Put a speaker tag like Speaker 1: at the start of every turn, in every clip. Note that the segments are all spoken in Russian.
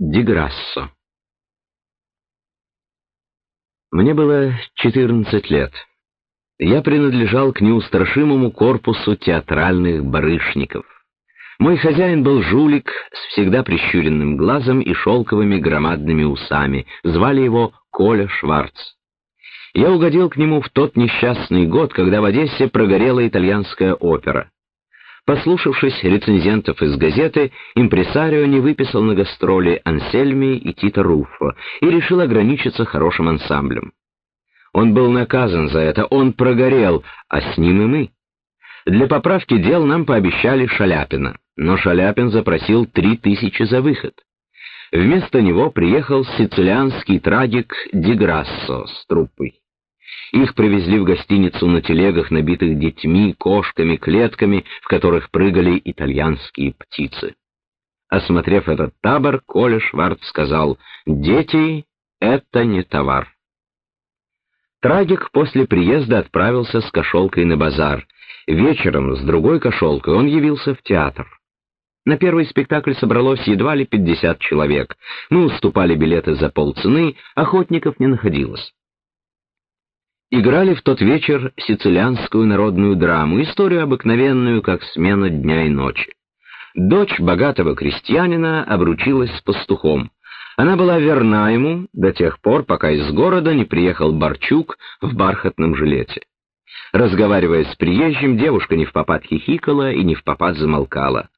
Speaker 1: Деграссо Мне было 14 лет. Я принадлежал к неустрашимому корпусу театральных барышников. Мой хозяин был жулик с всегда прищуренным глазом и шелковыми громадными усами. Звали его Коля Шварц. Я угодил к нему в тот несчастный год, когда в Одессе прогорела итальянская опера. Послушавшись рецензентов из газеты, импресарио не выписал на гастроли Ансельми и Тита Руффо и решил ограничиться хорошим ансамблем. Он был наказан за это, он прогорел, а с ним и мы. Для поправки дел нам пообещали Шаляпина, но Шаляпин запросил три тысячи за выход. Вместо него приехал сицилианский трагик Диграссо с труппой. Их привезли в гостиницу на телегах, набитых детьми, кошками, клетками, в которых прыгали итальянские птицы. Осмотрев этот табор, Коля Шварц сказал, «Дети — это не товар». Трагик после приезда отправился с кошелкой на базар. Вечером с другой кошелкой он явился в театр. На первый спектакль собралось едва ли пятьдесят человек. Мы уступали билеты за полцены, охотников не находилось играли в тот вечер сицилианскую народную драму, историю обыкновенную, как смена дня и ночи. Дочь богатого крестьянина обручилась с пастухом. Она была верна ему до тех пор, пока из города не приехал Барчук в бархатном жилете. Разговаривая с приезжим, девушка не в попад хихикала и не в попад замолкала.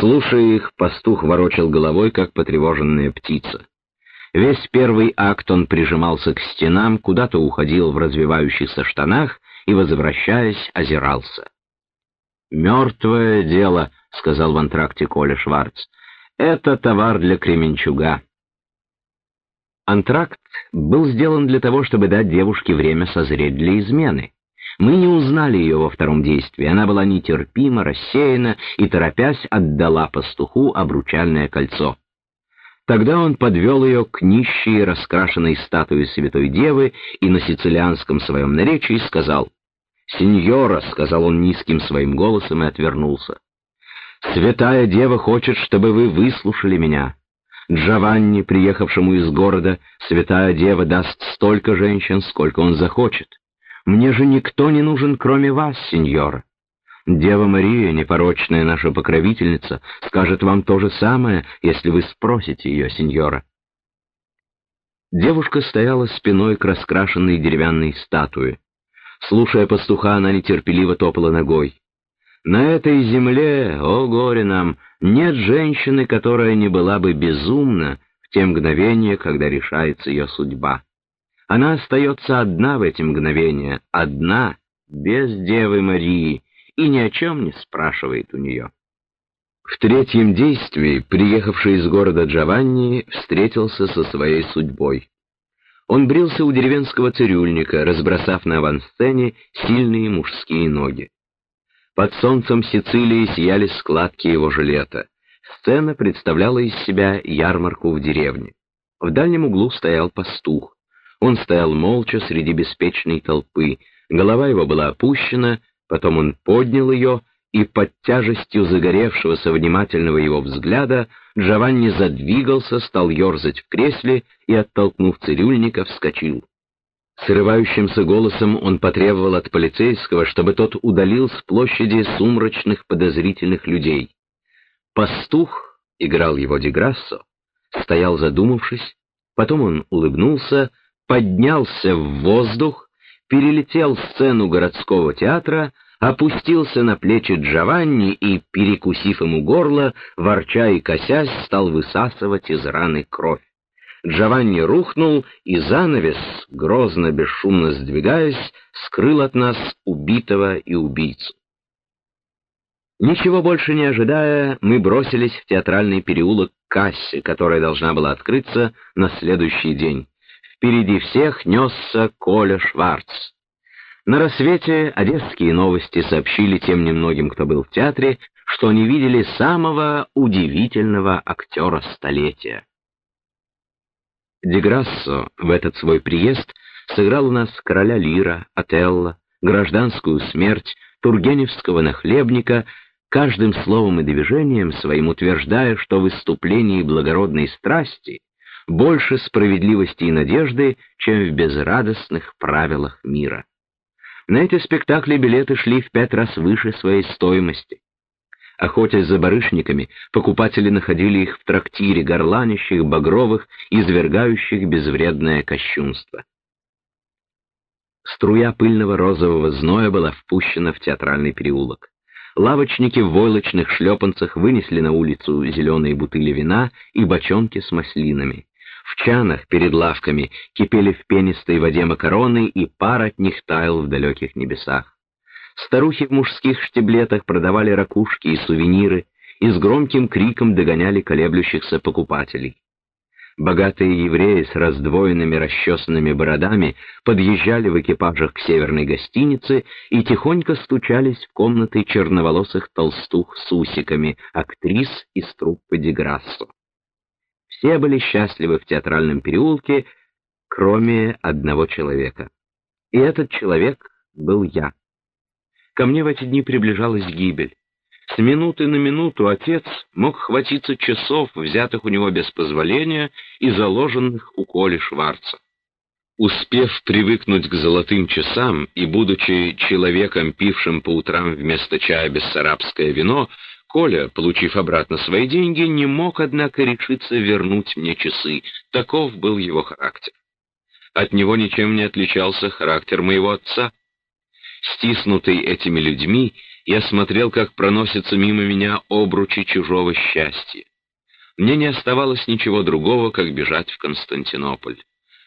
Speaker 1: Слушая их, пастух ворочал головой, как потревоженная птица. Весь первый акт он прижимался к стенам, куда-то уходил в развивающихся штанах и, возвращаясь, озирался. «Мертвое дело», — сказал в антракте Коля Шварц. «Это товар для Кременчуга». Антракт был сделан для того, чтобы дать девушке время созреть для измены. Мы не узнали ее во втором действии. Она была нетерпима, рассеяна и, торопясь, отдала пастуху обручальное кольцо. Тогда он подвел ее к нищей раскрашенной статуе Святой Девы и на сицилианском своем наречии сказал «Сеньора», — сказал он низким своим голосом и отвернулся, — «Святая Дева хочет, чтобы вы выслушали меня. Джованни, приехавшему из города, Святая Дева даст столько женщин, сколько он захочет. Мне же никто не нужен, кроме вас, сеньора. Дева Мария, непорочная наша покровительница, скажет вам то же самое, если вы спросите ее, сеньора. Девушка стояла спиной к раскрашенной деревянной статуе. Слушая пастуха, она нетерпеливо топала ногой. На этой земле, о горе нам, нет женщины, которая не была бы безумна в те мгновения, когда решается ее судьба. Она остается одна в эти мгновения, одна, без Девы Марии, и ни о чем не спрашивает у нее. В третьем действии, приехавший из города Джованни, встретился со своей судьбой. Он брился у деревенского цирюльника, разбросав на авансцене сильные мужские ноги. Под солнцем Сицилии сияли складки его жилета. Сцена представляла из себя ярмарку в деревне. В дальнем углу стоял пастух. Он стоял молча среди беспечной толпы, голова его была опущена, Потом он поднял ее, и под тяжестью загоревшегося внимательного его взгляда Джованни задвигался, стал ерзать в кресле и, оттолкнув цирюльника, вскочил. Срывающимся голосом он потребовал от полицейского, чтобы тот удалил с площади сумрачных подозрительных людей. Пастух, играл его Деграссо, стоял задумавшись, потом он улыбнулся, поднялся в воздух, перелетел сцену городского театра, опустился на плечи Джованни и, перекусив ему горло, ворча и косясь, стал высасывать из раны кровь. Джованни рухнул, и занавес, грозно бесшумно сдвигаясь, скрыл от нас убитого и убийцу. Ничего больше не ожидая, мы бросились в театральный переулок к кассе, которая должна была открыться на следующий день. Впереди всех несся Коля Шварц. На рассвете одесские новости сообщили тем немногим, кто был в театре, что они видели самого удивительного актера столетия. Деграссо в этот свой приезд сыграл у нас короля Лира, Отелло, гражданскую смерть, тургеневского нахлебника, каждым словом и движением своим утверждая, что в выступлении благородной страсти больше справедливости и надежды, чем в безрадостных правилах мира. На эти спектакли билеты шли в пять раз выше своей стоимости. Охотясь за барышниками, покупатели находили их в трактире, горланящих, багровых, извергающих безвредное кощунство. Струя пыльного розового зноя была впущена в театральный переулок. Лавочники в войлочных шлепанцах вынесли на улицу зеленые бутыли вина и бочонки с маслинами. В чанах перед лавками кипели в пенистой воде макароны, и пар от них таял в далеких небесах. Старухи в мужских штиблетах продавали ракушки и сувениры, и с громким криком догоняли колеблющихся покупателей. Богатые евреи с раздвоенными расчесанными бородами подъезжали в экипажах к северной гостинице и тихонько стучались в комнаты черноволосых толстух с усиками, актрис из труппы Деграссо. Все были счастливы в театральном переулке, кроме одного человека. И этот человек был я. Ко мне в эти дни приближалась гибель. С минуты на минуту отец мог хватиться часов, взятых у него без позволения и заложенных у Коли Шварца. Успев привыкнуть к золотым часам и будучи человеком, пившим по утрам вместо чая бессарабское вино, Коля, получив обратно свои деньги, не мог, однако, решиться вернуть мне часы. Таков был его характер. От него ничем не отличался характер моего отца. Стиснутый этими людьми, я смотрел, как проносятся мимо меня обручи чужого счастья. Мне не оставалось ничего другого, как бежать в Константинополь.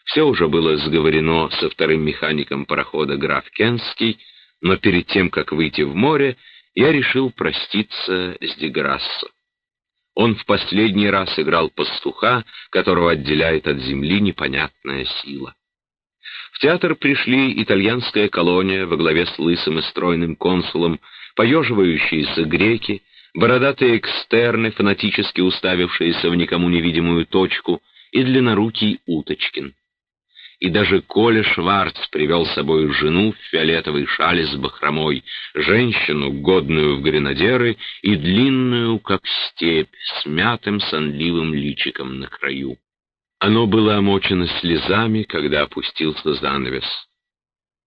Speaker 1: Все уже было сговорено со вторым механиком парохода граф Кенский, но перед тем, как выйти в море, я решил проститься с Деграссо. Он в последний раз играл пастуха, которого отделяет от земли непонятная сила. В театр пришли итальянская колония во главе с лысым и стройным консулом, поеживающиеся греки, бородатые экстерны, фанатически уставившиеся в никому невидимую точку, и длиннорукий Уточкин и даже Коля Шварц привел с собой жену в фиолетовой шале с бахромой, женщину, годную в гренадеры, и длинную, как степь, с мятым сонливым личиком на краю. Оно было омочено слезами, когда опустился занавес.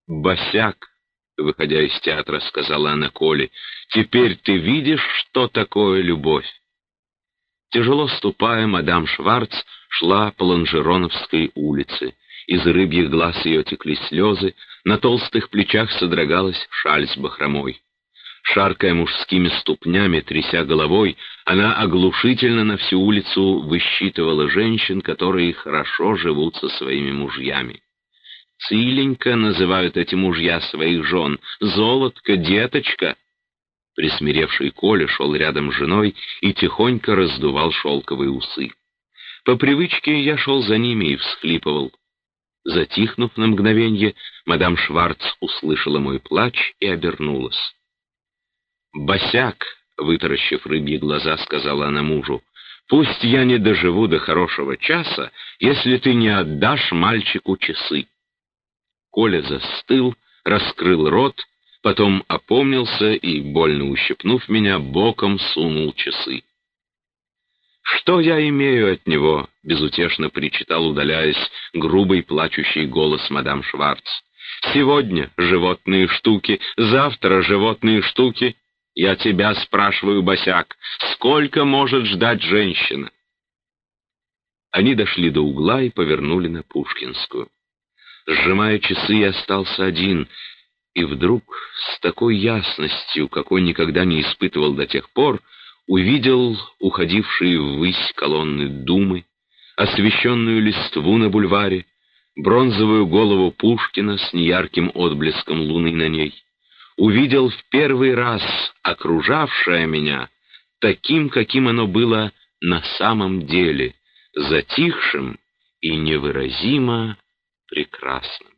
Speaker 1: «Босяк», — выходя из театра, сказала она Коле, — «теперь ты видишь, что такое любовь?» Тяжело ступая, мадам Шварц шла по Ланжероновской улице. Из рыбьих глаз ее текли слезы, на толстых плечах содрогалась шаль с бахромой. Шаркая мужскими ступнями, тряся головой, она оглушительно на всю улицу высчитывала женщин, которые хорошо живут со своими мужьями. «Циленька» называют эти мужья своих жен, «золотко», «деточка». Присмиревший Коля шел рядом с женой и тихонько раздувал шелковые усы. По привычке я шел за ними и всхлипывал. Затихнув на мгновенье, мадам Шварц услышала мой плач и обернулась. «Босяк!» — вытаращив рыбьи глаза, сказала она мужу. «Пусть я не доживу до хорошего часа, если ты не отдашь мальчику часы». Коля застыл, раскрыл рот, потом опомнился и, больно ущипнув меня, боком сунул часы. «Что я имею от него?» — безутешно причитал, удаляясь, грубый плачущий голос мадам Шварц. «Сегодня животные штуки, завтра животные штуки. Я тебя спрашиваю, босяк, сколько может ждать женщина?» Они дошли до угла и повернули на Пушкинскую. Сжимая часы, я остался один, и вдруг с такой ясностью, какой никогда не испытывал до тех пор, увидел уходившие ввысь колонны Думы, освещенную листву на бульваре, бронзовую голову Пушкина с неярким отблеском луны на ней. Увидел в первый раз окружавшее меня таким, каким оно было на самом деле, затихшим и невыразимо прекрасным.